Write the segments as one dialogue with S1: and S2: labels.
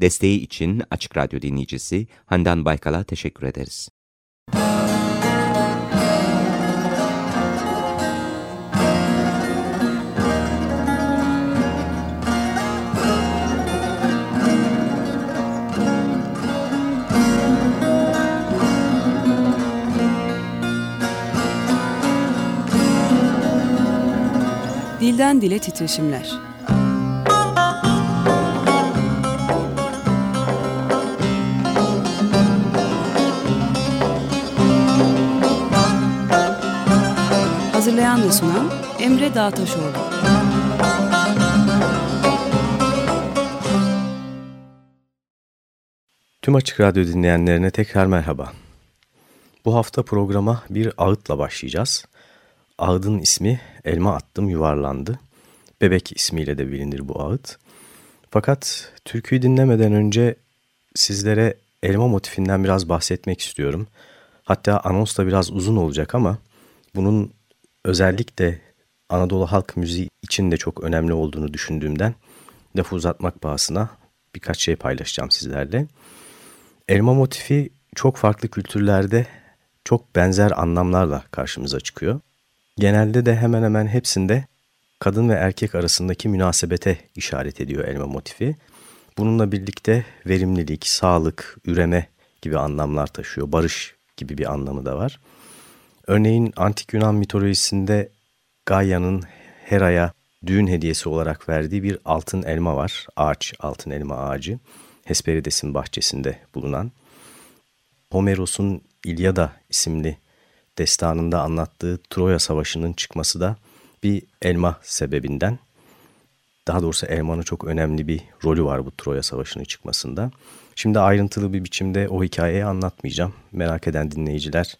S1: Desteği için Açık Radyo dinleyicisi Handan Baykal'a teşekkür ederiz.
S2: Dilden Dile Titreşimler Hazırlayan ve sunan Emre Dağtaşoğlu.
S3: Tüm Açık Radyo dinleyenlerine tekrar merhaba. Bu hafta programa bir ağıtla başlayacağız. Ağıdın ismi Elma Attım Yuvarlandı. Bebek ismiyle de bilinir bu ağıt. Fakat türküyü dinlemeden önce sizlere elma motifinden biraz bahsetmek istiyorum. Hatta anons da biraz uzun olacak ama bunun özellikle Anadolu halk müziği için de çok önemli olduğunu düşündüğümden lafı uzatmak pahasına birkaç şey paylaşacağım sizlerle. Elma motifi çok farklı kültürlerde çok benzer anlamlarla karşımıza çıkıyor. Genelde de hemen hemen hepsinde kadın ve erkek arasındaki münasebete işaret ediyor elma motifi. Bununla birlikte verimlilik, sağlık, üreme gibi anlamlar taşıyor. Barış gibi bir anlamı da var. Örneğin antik Yunan mitolojisinde Gaia'nın Hera'ya düğün hediyesi olarak verdiği bir altın elma var. Ağaç, altın elma ağacı. Hesperides'in bahçesinde bulunan. Homeros'un İlyada isimli destanında anlattığı Troya Savaşı'nın çıkması da bir elma sebebinden. Daha doğrusu elmanın çok önemli bir rolü var bu Troya Savaşı'nın çıkmasında. Şimdi ayrıntılı bir biçimde o hikayeyi anlatmayacağım. Merak eden dinleyiciler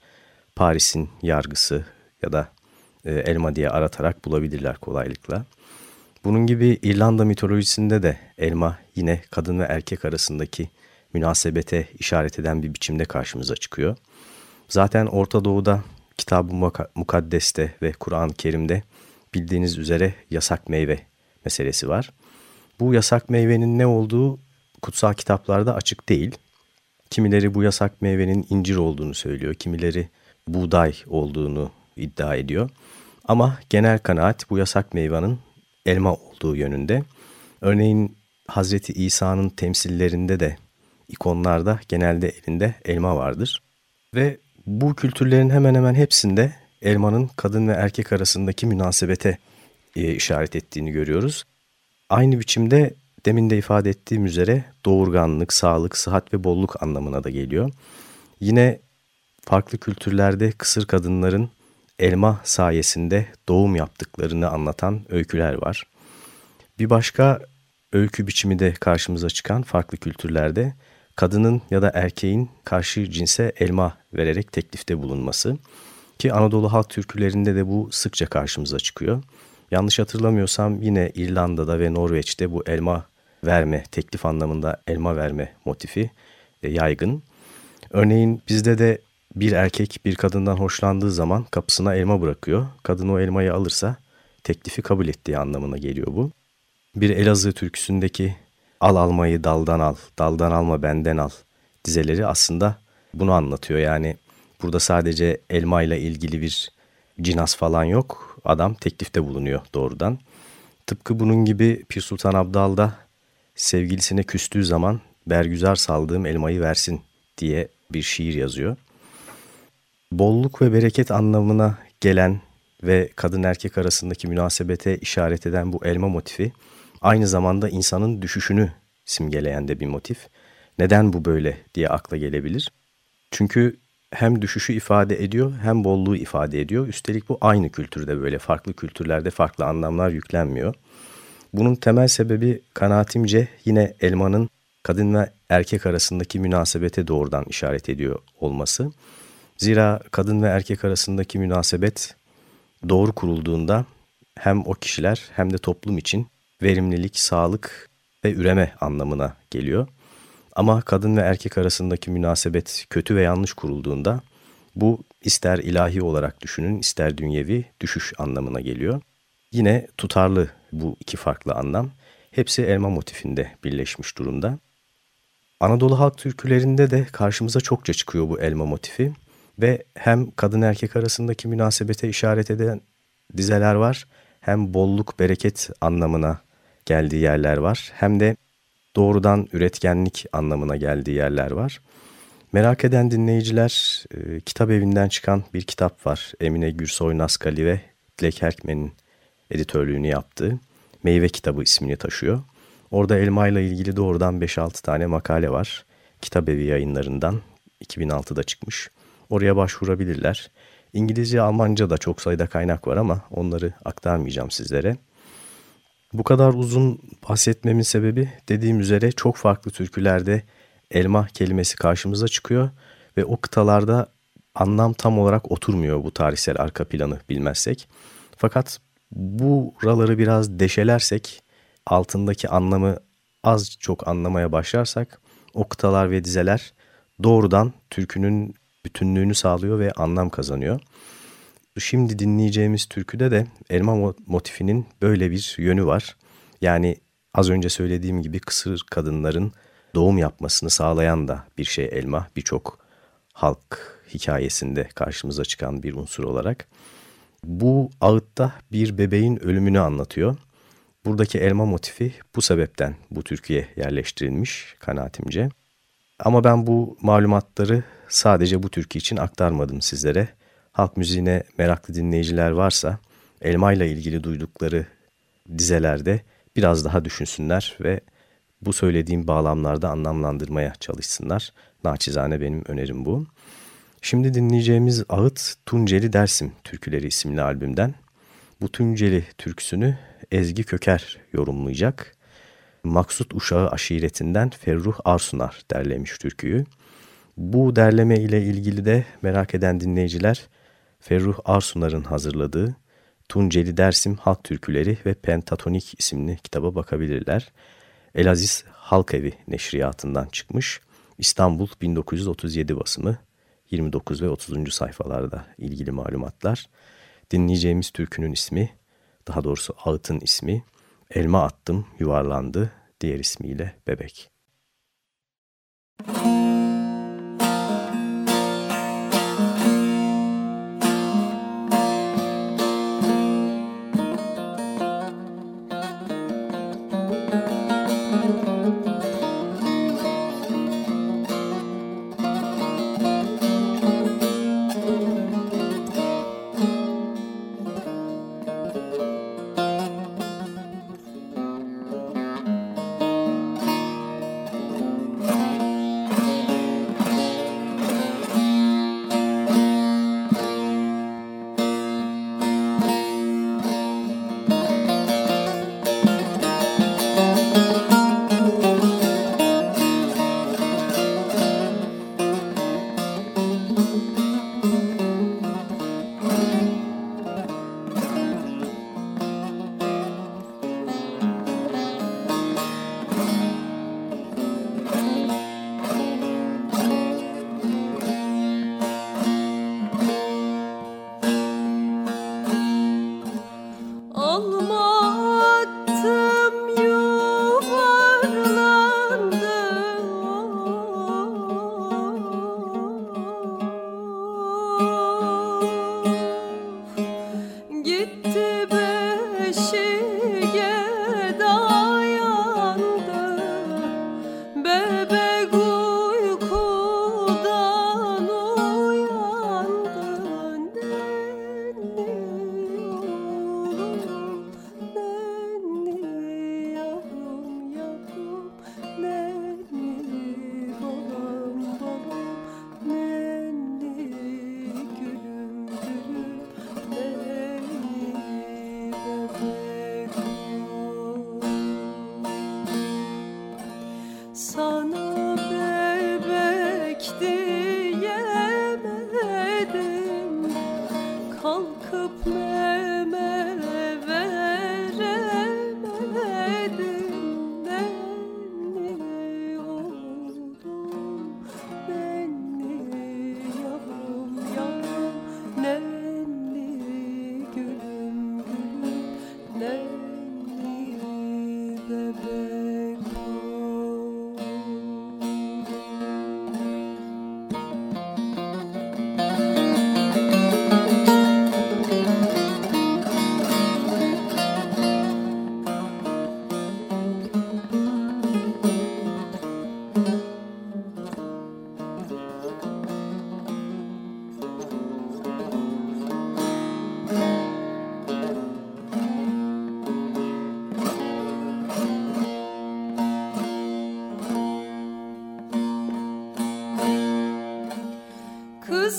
S3: Paris'in yargısı ya da e, elma diye aratarak bulabilirler kolaylıkla. Bunun gibi İrlanda mitolojisinde de elma yine kadın ve erkek arasındaki münasebete işaret eden bir biçimde karşımıza çıkıyor. Zaten Orta Doğu'da Kitab-ı Mukaddes'te ve Kur'an-ı Kerim'de bildiğiniz üzere yasak meyve meselesi var. Bu yasak meyvenin ne olduğu kutsal kitaplarda açık değil. Kimileri bu yasak meyvenin incir olduğunu söylüyor, kimileri buğday olduğunu iddia ediyor. Ama genel kanaat bu yasak meyvanın elma olduğu yönünde. Örneğin Hazreti İsa'nın temsillerinde de ikonlarda genelde elinde elma vardır. Ve bu kültürlerin hemen hemen hepsinde elmanın kadın ve erkek arasındaki münasebete e, işaret ettiğini görüyoruz. Aynı biçimde demin de ifade ettiğim üzere doğurganlık, sağlık, sıhhat ve bolluk anlamına da geliyor. Yine farklı kültürlerde kısır kadınların elma sayesinde doğum yaptıklarını anlatan öyküler var. Bir başka öykü biçimi de karşımıza çıkan farklı kültürlerde kadının ya da erkeğin karşı cinse elma vererek teklifte bulunması ki Anadolu halk türkülerinde de bu sıkça karşımıza çıkıyor. Yanlış hatırlamıyorsam yine İrlanda'da ve Norveç'te bu elma verme, teklif anlamında elma verme motifi e, yaygın. Örneğin bizde de bir erkek bir kadından hoşlandığı zaman kapısına elma bırakıyor. Kadın o elmayı alırsa teklifi kabul ettiği anlamına geliyor bu. Bir Elazığ türküsündeki al almayı daldan al, daldan alma benden al dizeleri aslında bunu anlatıyor. Yani burada sadece elma ile ilgili bir cinas falan yok. Adam teklifte bulunuyor doğrudan. Tıpkı bunun gibi Pir Sultan Abdal da sevgilisine küstüğü zaman bergüzar saldığım elmayı versin diye bir şiir yazıyor bolluk ve bereket anlamına gelen ve kadın erkek arasındaki münasebete işaret eden bu elma motifi aynı zamanda insanın düşüşünü simgeleyen de bir motif. Neden bu böyle diye akla gelebilir. Çünkü hem düşüşü ifade ediyor hem bolluğu ifade ediyor. Üstelik bu aynı kültürde böyle farklı kültürlerde farklı anlamlar yüklenmiyor. Bunun temel sebebi kanaatimce yine elmanın kadın ve erkek arasındaki münasebete doğrudan işaret ediyor olması. Zira kadın ve erkek arasındaki münasebet doğru kurulduğunda hem o kişiler hem de toplum için verimlilik, sağlık ve üreme anlamına geliyor. Ama kadın ve erkek arasındaki münasebet kötü ve yanlış kurulduğunda bu ister ilahi olarak düşünün ister dünyevi düşüş anlamına geliyor. Yine tutarlı bu iki farklı anlam. Hepsi elma motifinde birleşmiş durumda. Anadolu halk türkülerinde de karşımıza çokça çıkıyor bu elma motifi ve hem kadın erkek arasındaki münasebete işaret eden dizeler var hem bolluk bereket anlamına geldiği yerler var hem de doğrudan üretkenlik anlamına geldiği yerler var. Merak eden dinleyiciler e, kitap evinden çıkan bir kitap var. Emine Gürsoy Naskali ve Dilek Erkmen'in editörlüğünü yaptığı Meyve Kitabı ismini taşıyor. Orada elma ile ilgili doğrudan 5-6 tane makale var. Kitap evi yayınlarından 2006'da çıkmış. Oraya başvurabilirler. İngilizce, Almanca da çok sayıda kaynak var ama onları aktarmayacağım sizlere. Bu kadar uzun bahsetmemin sebebi dediğim üzere çok farklı türkülerde elma kelimesi karşımıza çıkıyor ve o kıtalarda anlam tam olarak oturmuyor bu tarihsel arka planı bilmezsek. Fakat buraları biraz deşelersek altındaki anlamı az çok anlamaya başlarsak o kıtalar ve dizeler doğrudan türkünün bütünlüğünü sağlıyor ve anlam kazanıyor. Şimdi dinleyeceğimiz türküde de elma motifinin böyle bir yönü var. Yani az önce söylediğim gibi kısır kadınların doğum yapmasını sağlayan da bir şey elma. Birçok halk hikayesinde karşımıza çıkan bir unsur olarak. Bu ağıtta bir bebeğin ölümünü anlatıyor. Buradaki elma motifi bu sebepten bu türküye yerleştirilmiş kanaatimce. Ama ben bu malumatları sadece bu türkü için aktarmadım sizlere. Halk müziğine meraklı dinleyiciler varsa elma ile ilgili duydukları dizelerde biraz daha düşünsünler ve bu söylediğim bağlamlarda anlamlandırmaya çalışsınlar. Naçizane benim önerim bu. Şimdi dinleyeceğimiz Ağıt Tunceli Dersim Türküleri isimli albümden. Bu Tunceli türküsünü Ezgi Köker yorumlayacak. Maksut Uşağı aşiretinden Ferruh Arsunar derlemiş türküyü. Bu derleme ile ilgili de merak eden dinleyiciler Ferruh Arsunar'ın hazırladığı Tunceli Dersim Halk Türküleri ve Pentatonik isimli kitaba bakabilirler. Elaziz Halk Evi neşriyatından çıkmış. İstanbul 1937 basımı 29 ve 30. sayfalarda ilgili malumatlar. Dinleyeceğimiz türkünün ismi, daha doğrusu ağıtın ismi Elma Attım Yuvarlandı, diğer ismiyle Bebek. Müzik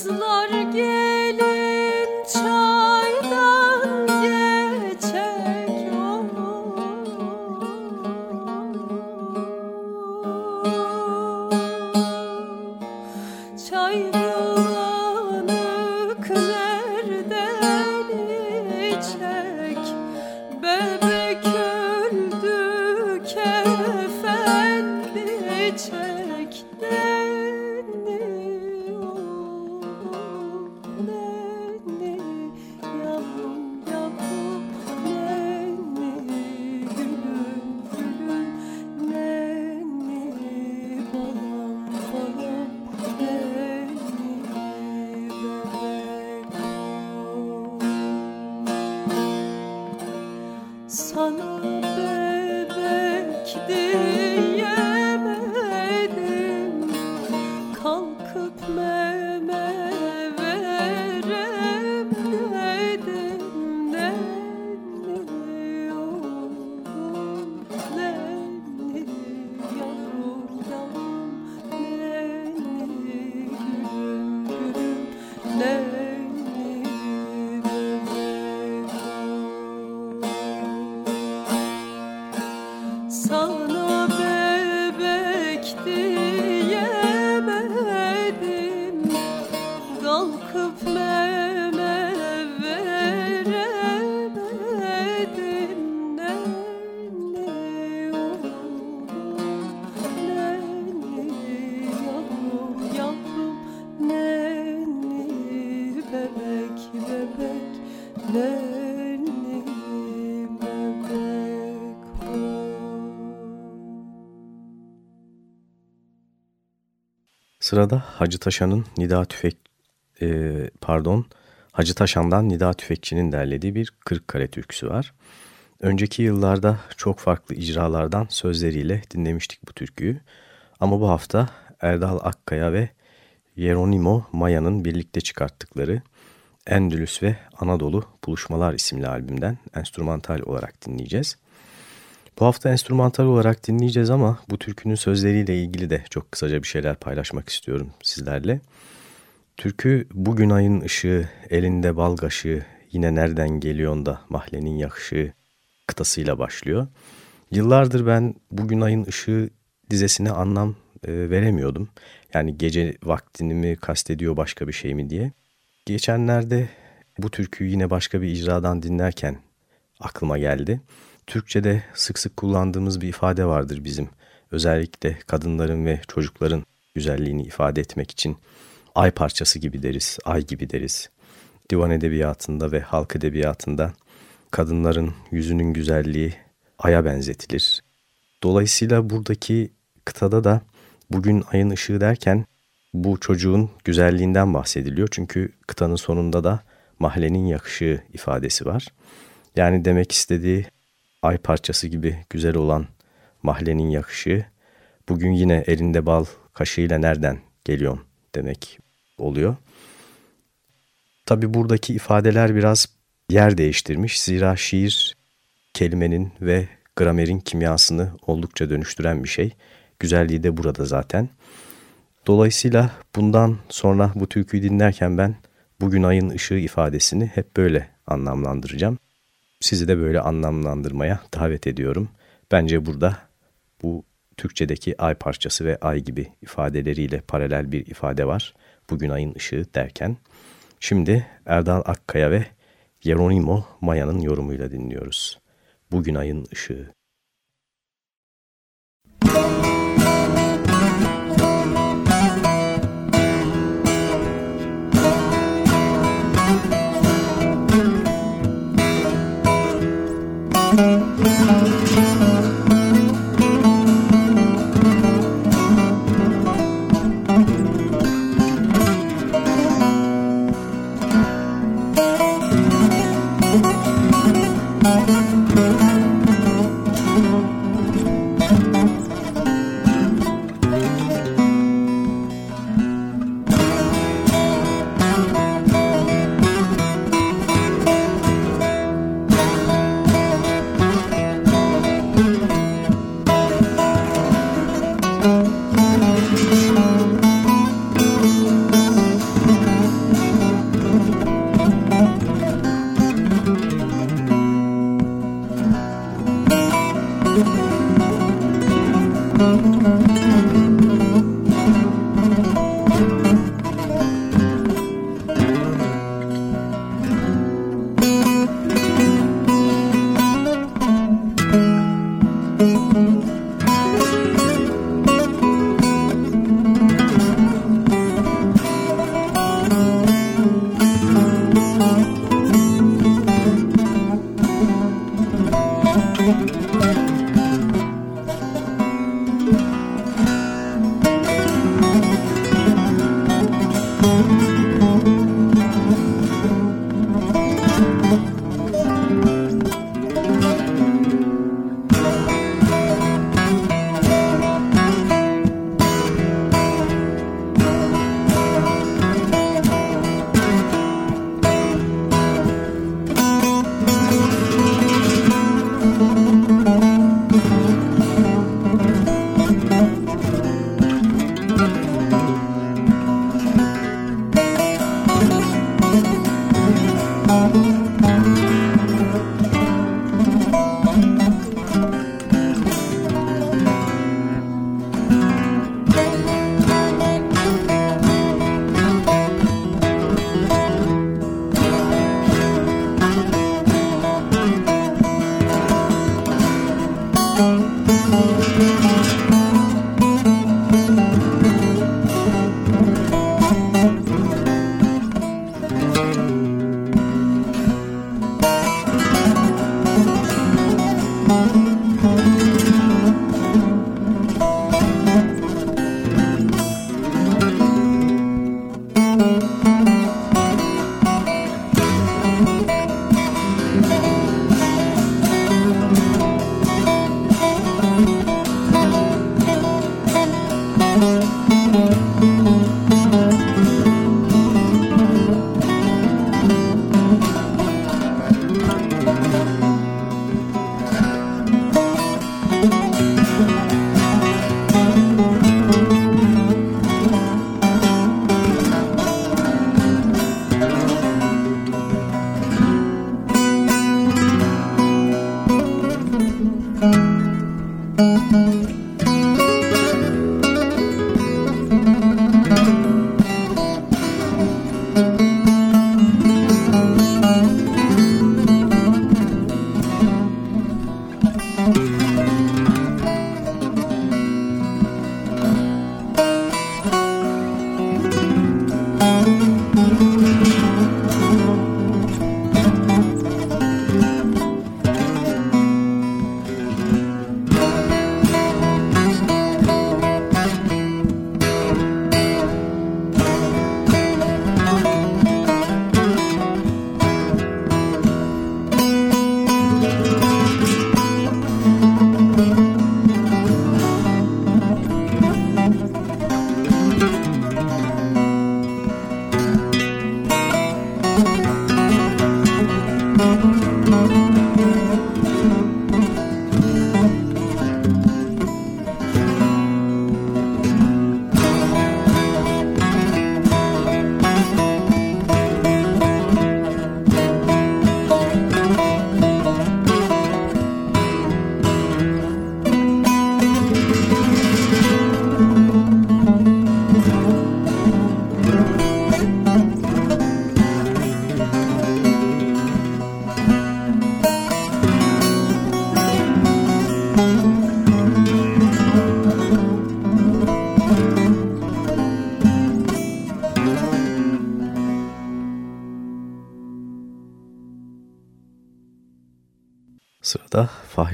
S3: Kızlar gel. Sırada Hacı Taşan'ın Nida Tüfek e, pardon Hacı Taşan'dan Nida Tüfekçi'nin derlediği bir Kırıkkale türküsü var. Önceki yıllarda çok farklı icralardan sözleriyle dinlemiştik bu türküyü. Ama bu hafta Erdal Akkaya ve Yeronimo Maya'nın birlikte çıkarttıkları Endülüs ve Anadolu Buluşmalar isimli albümden enstrümantal olarak dinleyeceğiz. Bu hafta enstrümantal olarak dinleyeceğiz ama bu türkünün sözleriyle ilgili de çok kısaca bir şeyler paylaşmak istiyorum sizlerle. Türkü bugün ayın ışığı, elinde balgaşı, yine nereden geliyorsun da mahlenin yakışı kıtasıyla başlıyor. Yıllardır ben bugün ayın ışığı dizesine anlam e, veremiyordum. Yani gece vaktini mi kastediyor başka bir şey mi diye. Geçenlerde bu türküyü yine başka bir icradan dinlerken aklıma geldi. Türkçe'de sık sık kullandığımız bir ifade vardır bizim. Özellikle kadınların ve çocukların güzelliğini ifade etmek için ay parçası gibi deriz, ay gibi deriz. Divan edebiyatında ve halk edebiyatında kadınların yüzünün güzelliği aya benzetilir. Dolayısıyla buradaki kıtada da bugün ayın ışığı derken bu çocuğun güzelliğinden bahsediliyor. Çünkü kıtanın sonunda da mahallenin yakışığı ifadesi var. Yani demek istediği ay parçası gibi güzel olan mahallenin yakışı bugün yine elinde bal kaşığıyla nereden geliyorsun demek oluyor. Tabi buradaki ifadeler biraz yer değiştirmiş. Zira şiir kelimenin ve gramerin kimyasını oldukça dönüştüren bir şey. Güzelliği de burada zaten. Dolayısıyla bundan sonra bu türküyü dinlerken ben bugün ayın ışığı ifadesini hep böyle anlamlandıracağım. Sizi de böyle anlamlandırmaya davet ediyorum. Bence burada bu Türkçedeki ay parçası ve ay gibi ifadeleriyle paralel bir ifade var. Bugün ayın ışığı derken. Şimdi Erdal Akkaya ve Yeronimo Maya'nın yorumuyla dinliyoruz. Bugün ayın ışığı. Música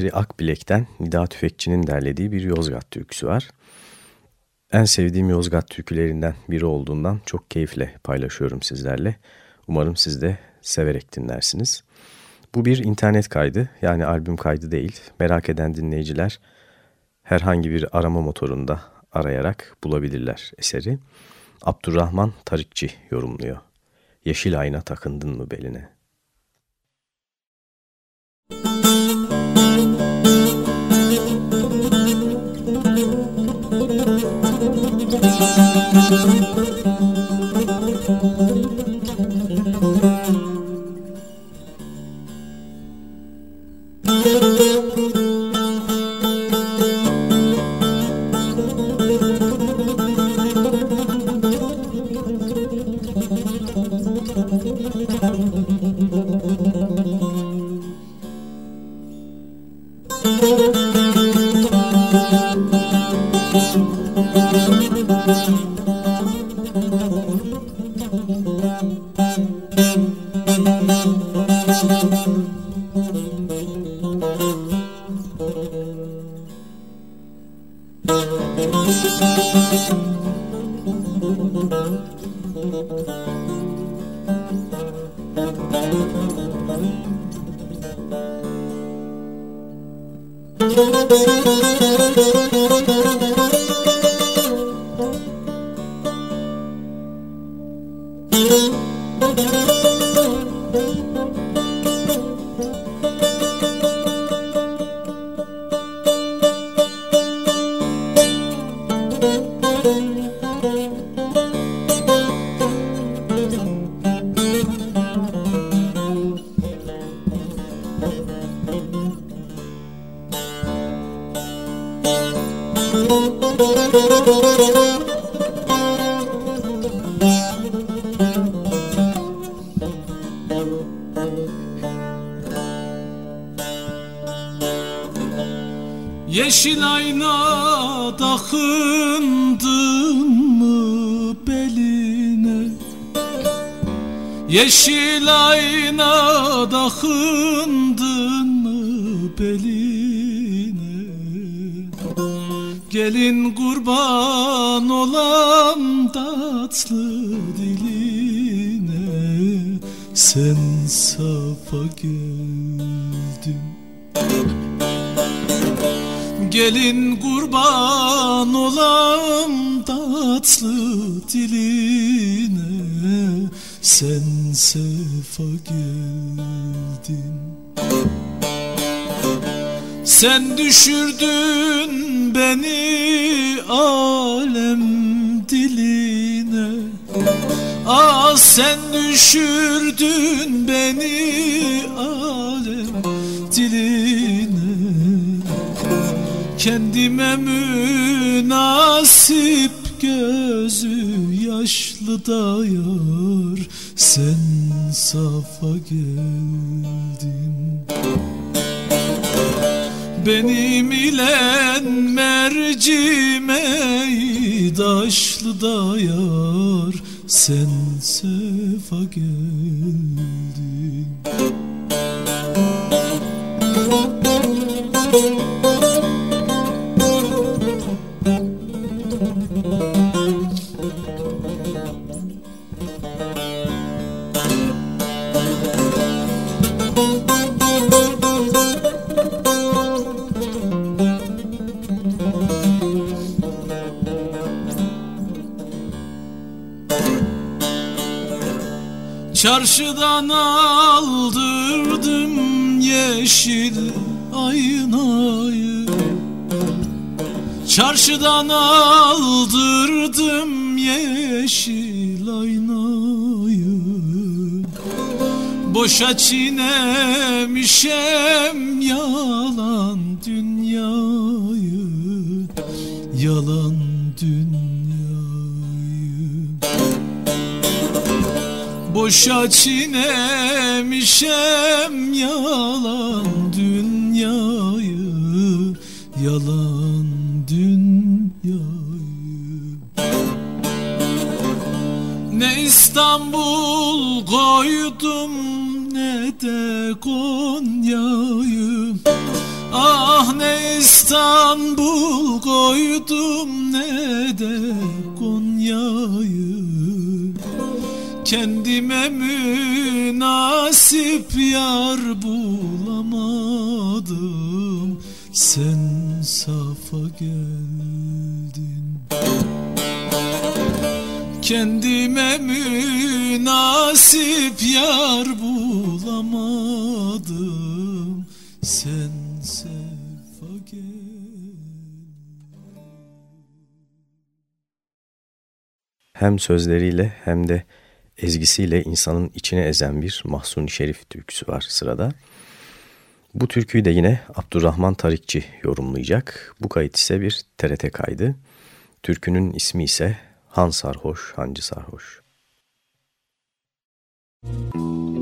S3: Fahri Akbilek'ten Nida Tüfekçi'nin derlediği bir Yozgat türküsü var. En sevdiğim Yozgat türkülerinden biri olduğundan çok keyifle paylaşıyorum sizlerle. Umarım siz de severek dinlersiniz. Bu bir internet kaydı yani albüm kaydı değil. Merak eden dinleyiciler herhangi bir arama motorunda arayarak bulabilirler eseri. Abdurrahman Tarikçi yorumluyor. Yeşil ayna takındın mı beline?
S4: Müzik Yeşil Gelin kurban olam tatlı diline Sen sefa geldin. Sen düşürdün beni alem diline. Ah sen düşürdün beni alem Kendime münasip gözü yaşlı dayar. Sen safa geldin. Benim ile mercimeği daşlı dayar. Sen sefa geldin Çarşıdan aldırdım yeşil aynayı. Çarşıdan aldırdım yeşil aynayı. Boşa çiğnemişem yalan dünyayı. Yalan Boşa çiğnemişem yalan dünyayı Yalan dünyayı. Ne İstanbul koydum ne de Konya'yı.
S5: Ah ne İstanbul koydum ne de Konya'yı Kendime münasip yar bulamadım. Sen safa geldin. Kendime münasip yar bulamadım. Sen sefa geldin.
S4: Hem sözleriyle hem de ezgisiyle insanın içine ezen bir Mahsuni Şerif türküsü var sırada. Bu türküyü de yine Abdurrahman Tarikçi yorumlayacak. Bu kayıt ise bir TRT kaydı. Türkünün ismi ise Han Sarhoş, Hancı Sarhoş. Müzik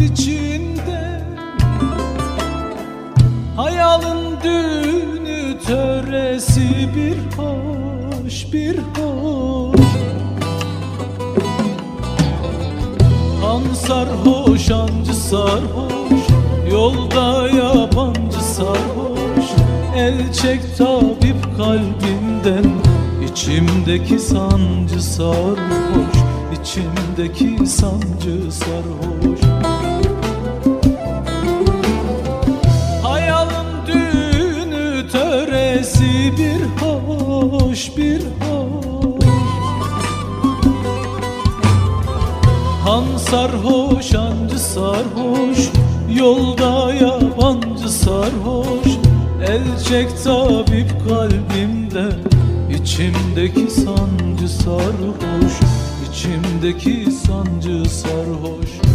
S4: içinde. Hayalın düğünü töresi bir hoş bir hoş. Han sarhoş ancı sarhoş Yolda yabancı sarhoş. El çek tabip kalbinden İçimdeki sancı sarhoş İçimdeki sancı sarhoş. bir hoş bir hoş. Han sarhoş ancı sarhoş Yolda yabancı sarhoş. El çek tabip kalbimde İçimdeki sancı sarhoş. İçimdeki sancı sarhoş.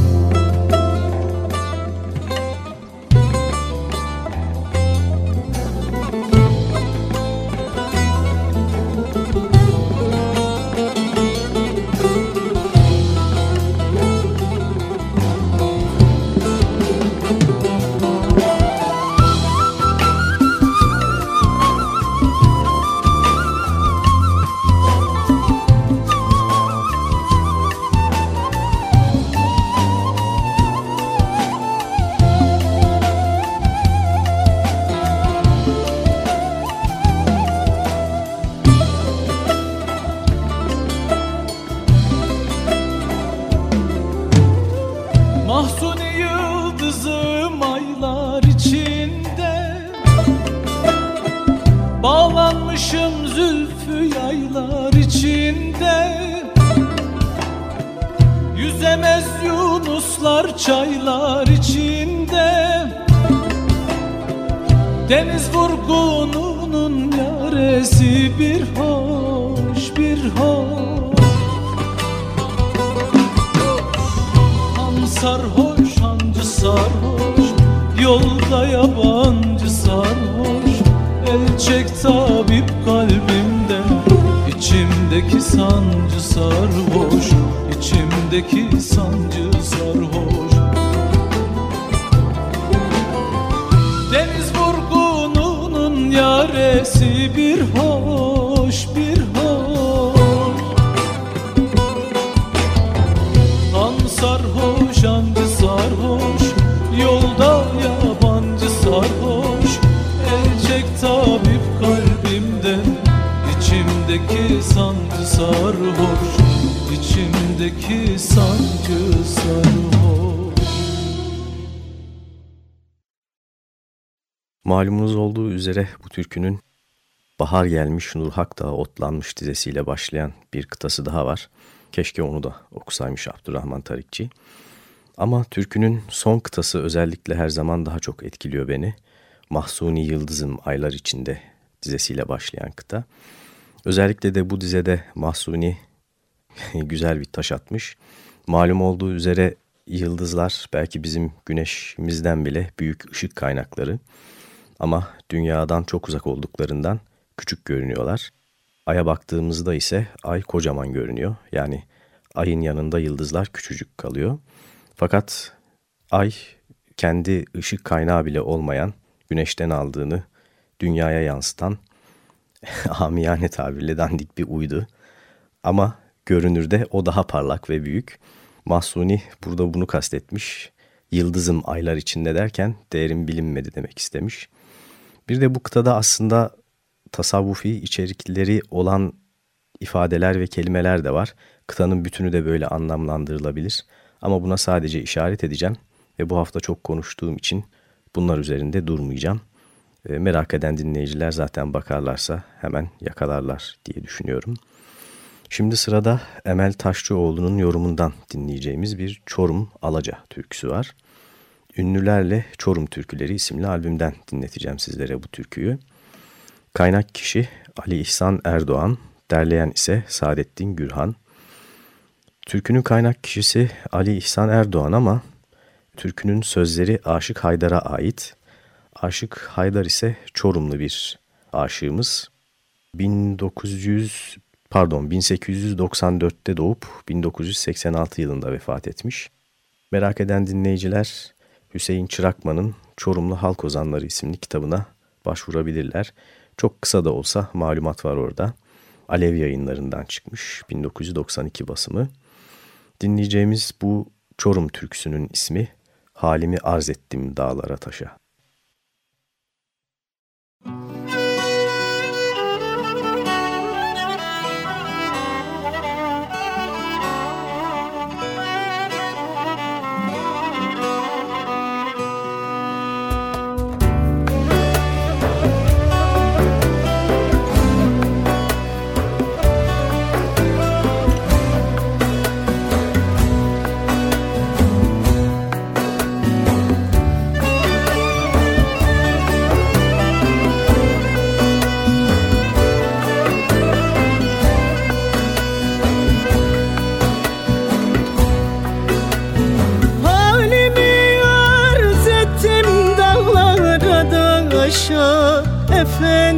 S4: Mahzuni yıldızım aylar içinde. Bağlanmışım zülfü yaylar içinde. Yüzemez yunuslar çaylar içinde. Deniz vurgununun yaresi bir hoş bir hoş. Sarhoş hancı sarhoş Yolda yabancı sarhoş. El çek tabip kalbimden İçimdeki sancı sarhoş İçimdeki sancı sarhoş.
S3: Deniz vurgununun yaresi bir hoş sancı sarhoş İçimdeki sancı sarhoş Malumunuz olduğu üzere bu türkünün Bahar gelmiş Nurhak Dağı otlanmış dizesiyle başlayan bir kıtası daha var. Keşke onu da okusaymış Abdurrahman Tarikçi. Ama türkünün son kıtası özellikle her zaman daha çok etkiliyor beni. Mahsuni Yıldızım Aylar içinde dizesiyle başlayan kıta. Özellikle de bu dizede Mahsuni güzel bir taş atmış. Malum olduğu üzere yıldızlar belki bizim güneşimizden bile büyük ışık kaynakları. Ama dünyadan çok uzak olduklarından küçük görünüyorlar. Ay'a baktığımızda ise ay kocaman görünüyor. Yani ayın yanında yıldızlar küçücük kalıyor. Fakat ay kendi ışık kaynağı bile olmayan güneşten aldığını dünyaya yansıtan amiyane tabirle dandik bir uydu. Ama görünürde o daha parlak ve büyük. Mahsuni burada bunu kastetmiş. Yıldızım aylar içinde derken değerim bilinmedi demek istemiş. Bir de bu kıtada aslında tasavvufi içerikleri olan ifadeler ve kelimeler de var. Kıtanın bütünü de böyle anlamlandırılabilir. Ama buna sadece işaret edeceğim ve bu hafta çok konuştuğum için bunlar üzerinde durmayacağım. E, merak eden dinleyiciler zaten bakarlarsa hemen yakalarlar diye düşünüyorum. Şimdi sırada Emel Taşçıoğlu'nun yorumundan dinleyeceğimiz bir Çorum Alaca türküsü var. Ünlülerle Çorum Türküleri isimli albümden dinleteceğim sizlere bu türküyü. Kaynak kişi Ali İhsan Erdoğan, derleyen ise Saadettin Gürhan. Türkünün kaynak kişisi Ali İhsan Erdoğan ama türkünün sözleri Aşık Haydar'a ait. Aşık Haydar ise Çorumlu bir aşığımız. 1900 pardon 1894'te doğup 1986 yılında vefat etmiş. Merak eden dinleyiciler Hüseyin Çırakman'ın Çorumlu Halk Ozanları isimli kitabına başvurabilirler. Çok kısa da olsa malumat var orada. Alev yayınlarından çıkmış 1992 basımı. Dinleyeceğimiz bu Çorum türküsünün ismi Halimi Arz Ettim Dağlara Taşa.
S6: often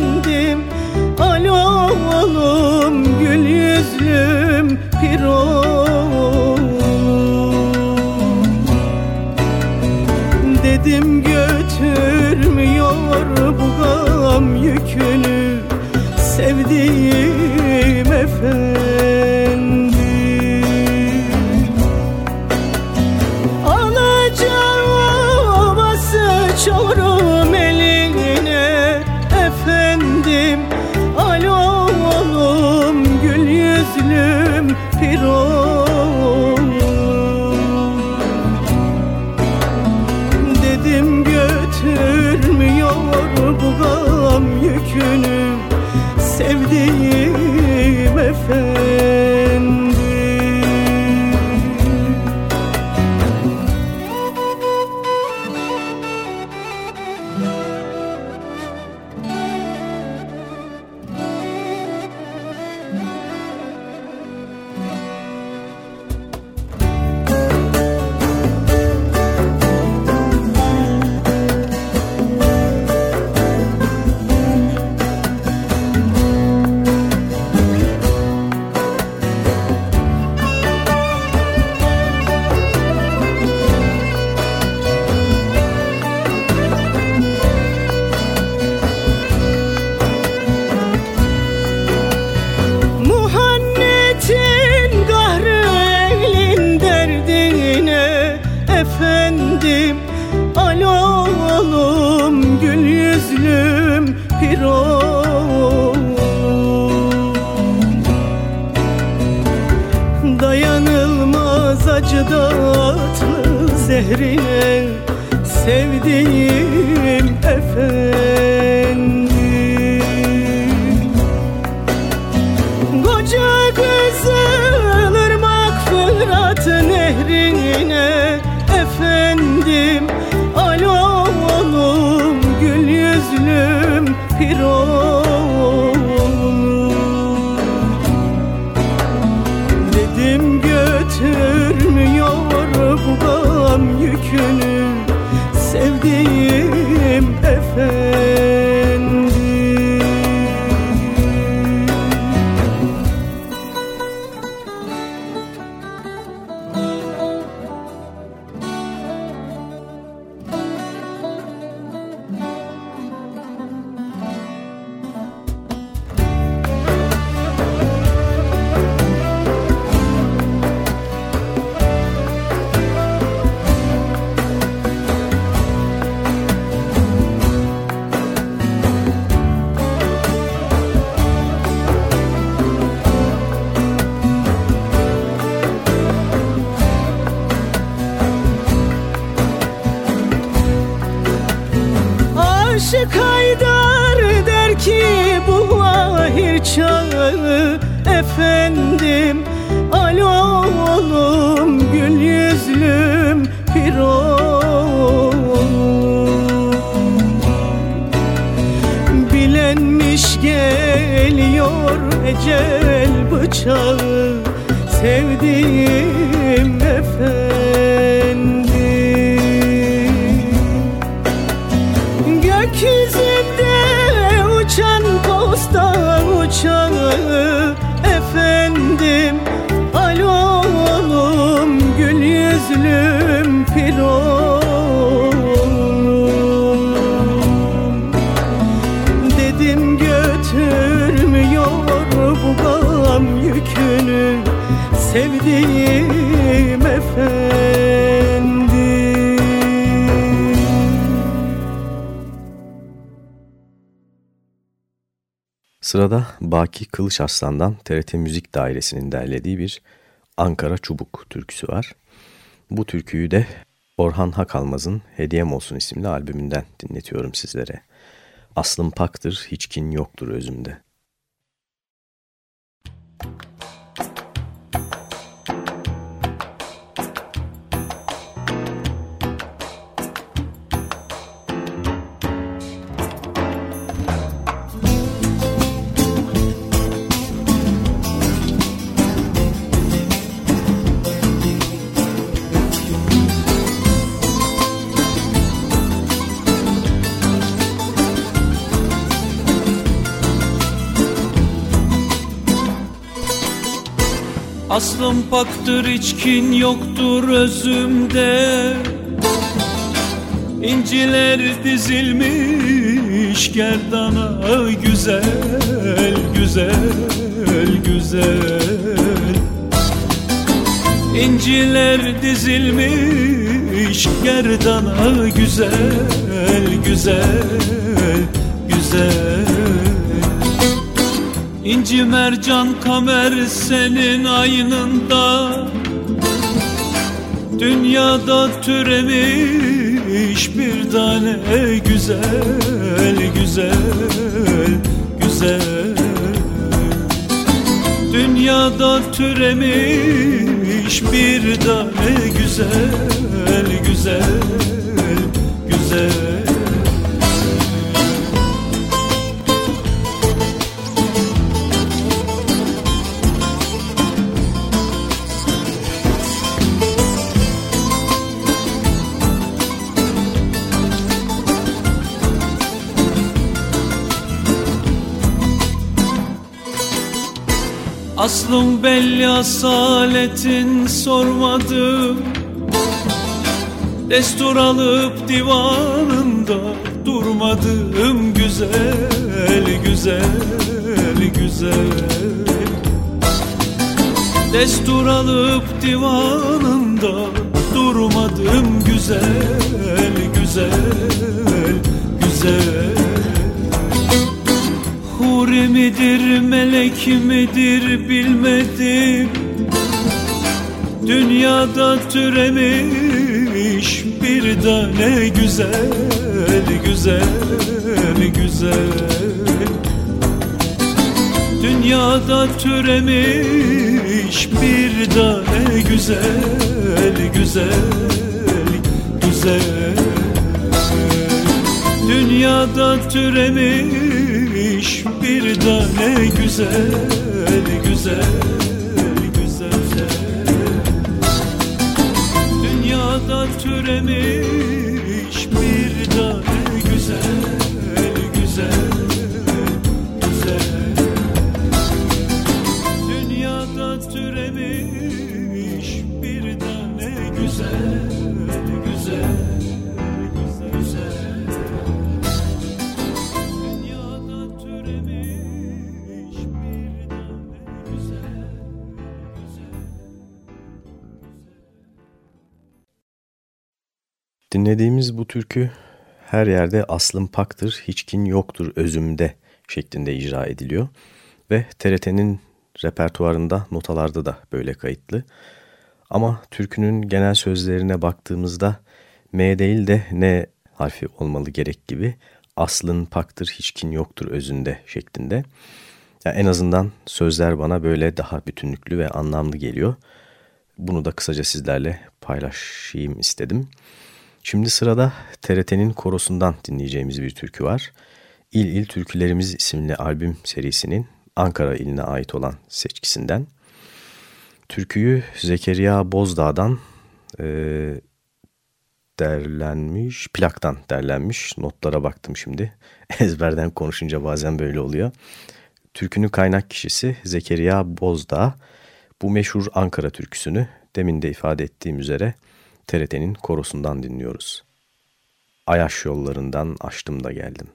S6: ecel bıçağı Sevdiğim
S3: Sırada Baki Kılıç Aslan'dan TRT Müzik Dairesi'nin derlediği bir Ankara Çubuk türküsü var. Bu türküyü de Orhan Hakalmaz'ın Hediyem Olsun isimli albümünden dinletiyorum sizlere. Aslım paktır, hiç kin yoktur özümde.
S4: Aslım paktır içkin yoktur özümde. İnciler dizilmiş gerdana güzel güzel güzel. İnciler dizilmiş gerdana güzel güzel güzel İnci mercan kamer senin aynında. Dünyada türemiş bir tane güzel güzel güzel. Dünyada türemiş bir tane güzel güzel güzel Aslım belli asaletin sormadım Destur alıp divanında durmadım. Güzel güzel güzel. Destur alıp divanında durmadım. Güzel güzel güzel Huri midir melek midir bilmedim. Dünyada türemiş bir tane güzel güzel güzel. Dünyada türemiş bir tane güzel güzel güzel. Dünyada türemiş bir tane güzel güzel güzel. Dünyada türemiş
S3: Dinlediğimiz bu türkü her yerde aslım paktır, hiçkin yoktur özümde şeklinde icra ediliyor. Ve TRT'nin repertuarında notalarda da böyle kayıtlı. Ama türkünün genel sözlerine baktığımızda M değil de N harfi olmalı gerek gibi aslın paktır hiçkin yoktur özünde şeklinde. Yani en azından sözler bana böyle daha bütünlüklü ve anlamlı geliyor. Bunu da kısaca sizlerle paylaşayım istedim. Şimdi sırada TRT'nin korosundan dinleyeceğimiz bir türkü var. İl İl Türkülerimiz isimli albüm serisinin Ankara iline ait olan seçkisinden. Türküyü Zekeriya Bozdağ'dan e, derlenmiş, plaktan derlenmiş. Notlara baktım şimdi. Ezberden konuşunca bazen böyle oluyor. Türkünün kaynak kişisi Zekeriya Bozdağ. Bu meşhur Ankara türküsünü demin de ifade ettiğim üzere TRT'nin korosundan dinliyoruz. Ayaş yollarından açtım da geldim.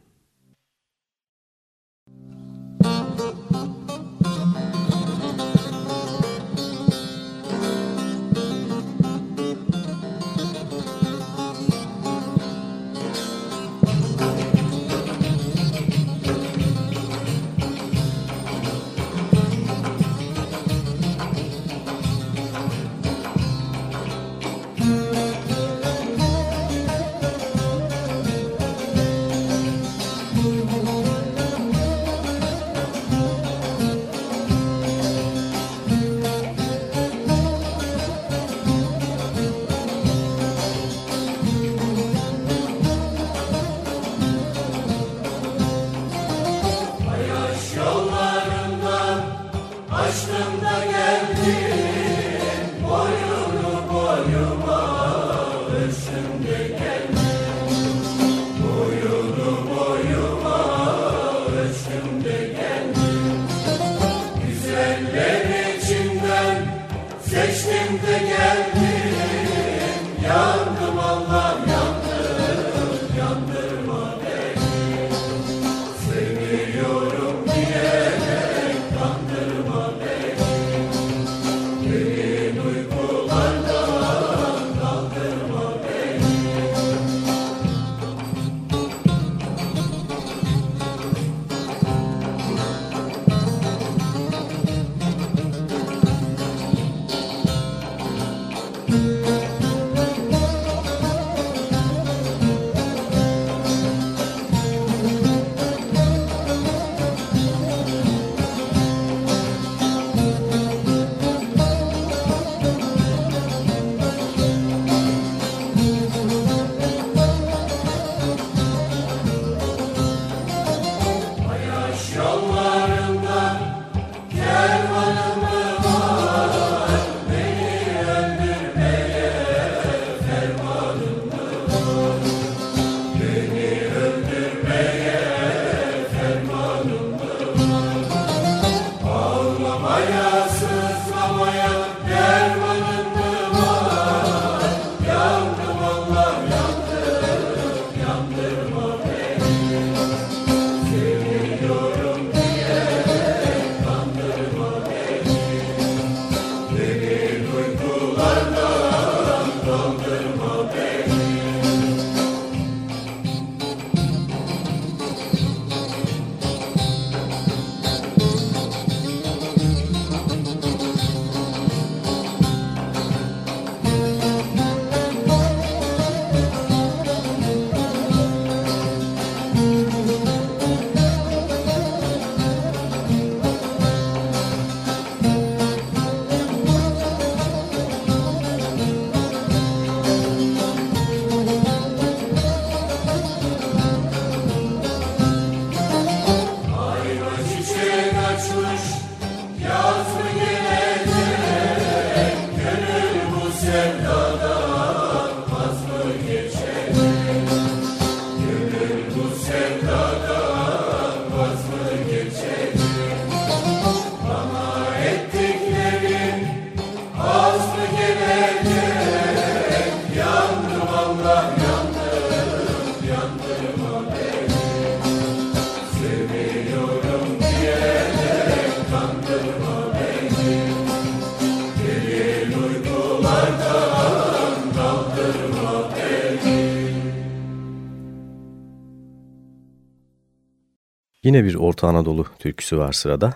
S3: Yine bir Orta Anadolu türküsü var sırada.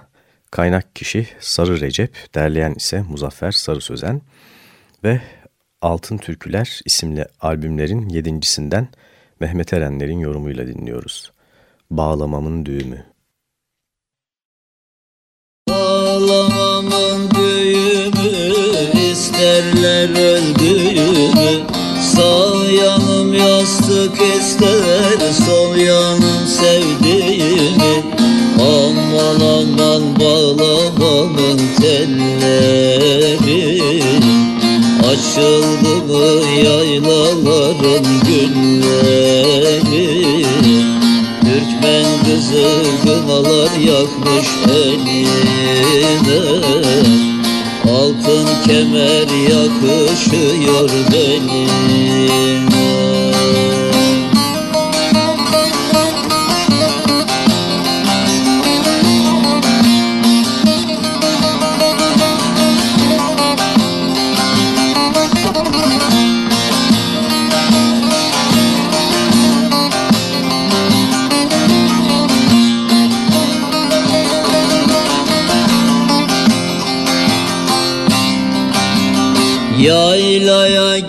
S3: Kaynak kişi Sarı Recep, derleyen ise Muzaffer Sarı Sözen ve Altın Türküler isimli albümlerin yedincisinden Mehmet Erenler'in yorumuyla dinliyoruz. Bağlamamın düğümü.
S7: Bağlamamın düğümü isterler öldüğümü Sağ yanım yastık ister sol yanım sevdiğimi Aman aman bağlamamın telleri. Açıldı mı yaylaların gülleri? Türkmen kızı gınalar yakmış eline Altın kemer yakışıyor beline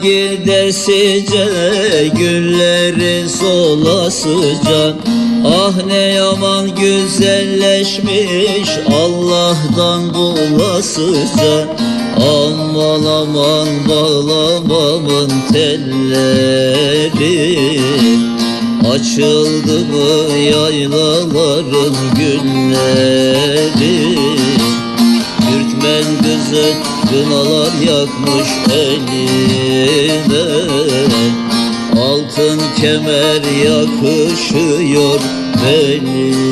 S7: Yaylaya gidesice gülleri solasıca Ah ne yaman güzelleşmiş Allah'tan bulasıca Aman aman bağlamamın telleri Açıldı mı yaylaların gülleri Türkmen kızı Kınalar yakmış eline Altın kemer yakışıyor beline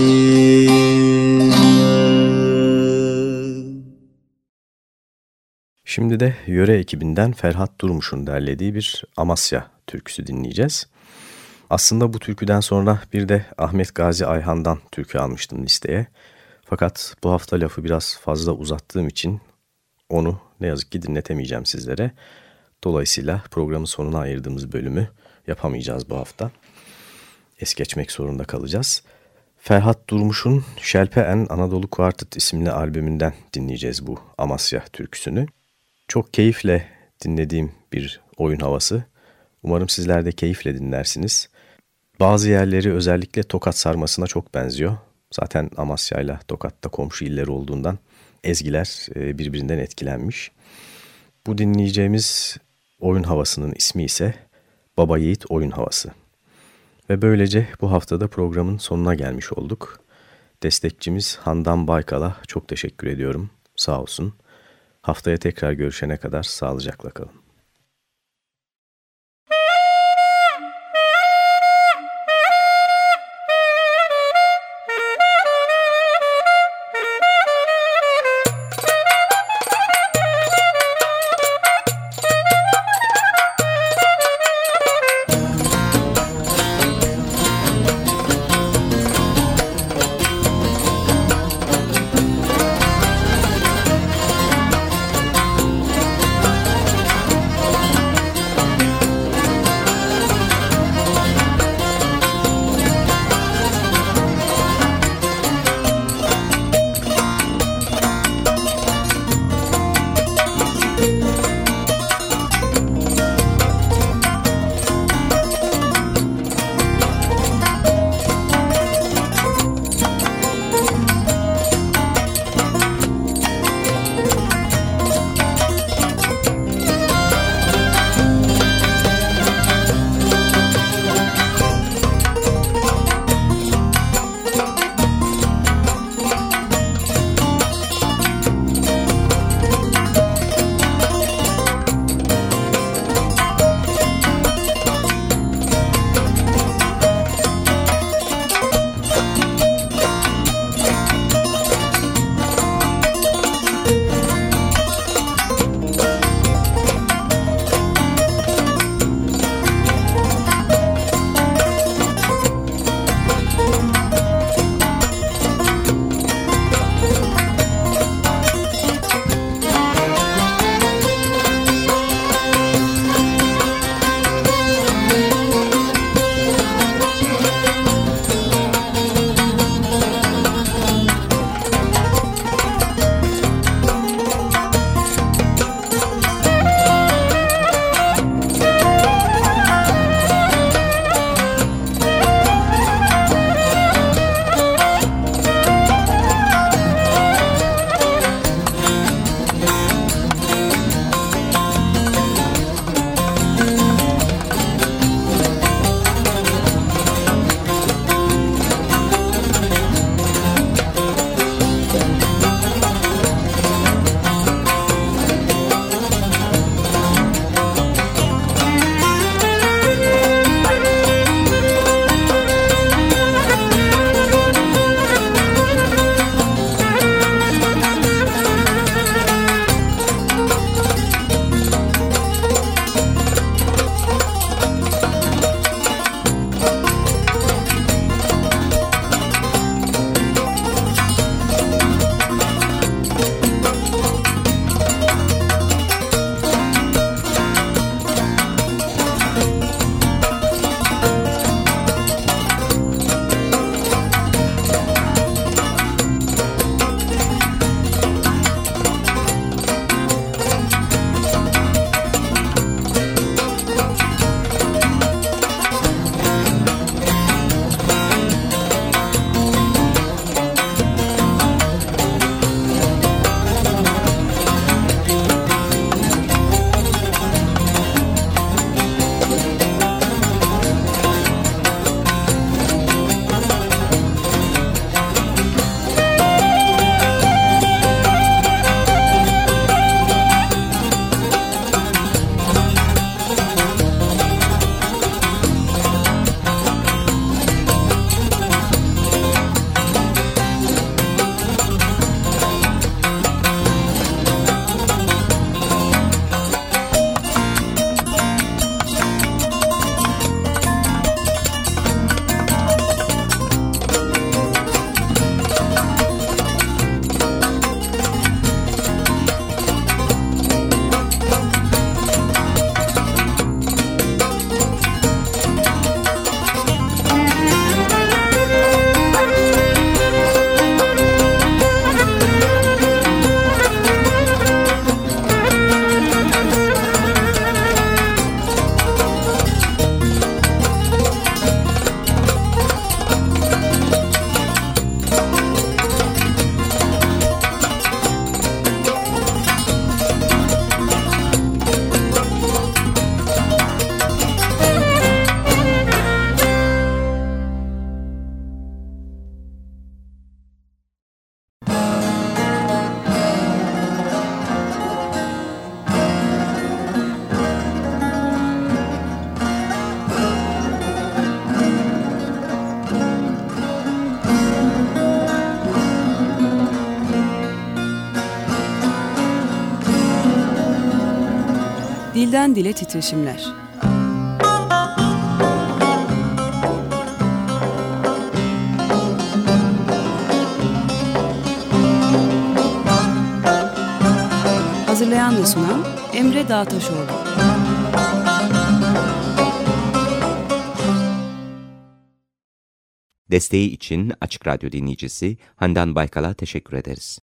S3: Şimdi de yöre ekibinden Ferhat Durmuş'un derlediği bir Amasya türküsü dinleyeceğiz. Aslında bu türküden sonra bir de Ahmet Gazi Ayhan'dan türkü almıştım listeye. Fakat bu hafta lafı biraz fazla uzattığım için onu ne yazık ki dinletemeyeceğim sizlere. Dolayısıyla programın sonuna ayırdığımız bölümü yapamayacağız bu hafta. Es geçmek zorunda kalacağız. Ferhat Durmuş'un Şelpe En Anadolu Kuartet isimli albümünden dinleyeceğiz bu Amasya türküsünü. Çok keyifle dinlediğim bir oyun havası. Umarım sizler de keyifle dinlersiniz. Bazı yerleri özellikle Tokat sarmasına çok benziyor. Zaten Amasya ile Tokat'ta komşu iller olduğundan ezgiler e, birbirinden etkilenmiş. Bu dinleyeceğimiz oyun havasının ismi ise Baba Yiğit Oyun Havası. Ve böylece bu haftada programın sonuna gelmiş olduk. Destekçimiz Handan Baykal'a çok teşekkür ediyorum. Sağ olsun. Haftaya tekrar görüşene kadar sağlıcakla kalın.
S2: Dilden Dile Titreşimler Hazırlayan ve sunan Emre Dağtaşoğlu.
S1: Desteği için Açık Radyo dinleyicisi Handan Baykal'a teşekkür ederiz.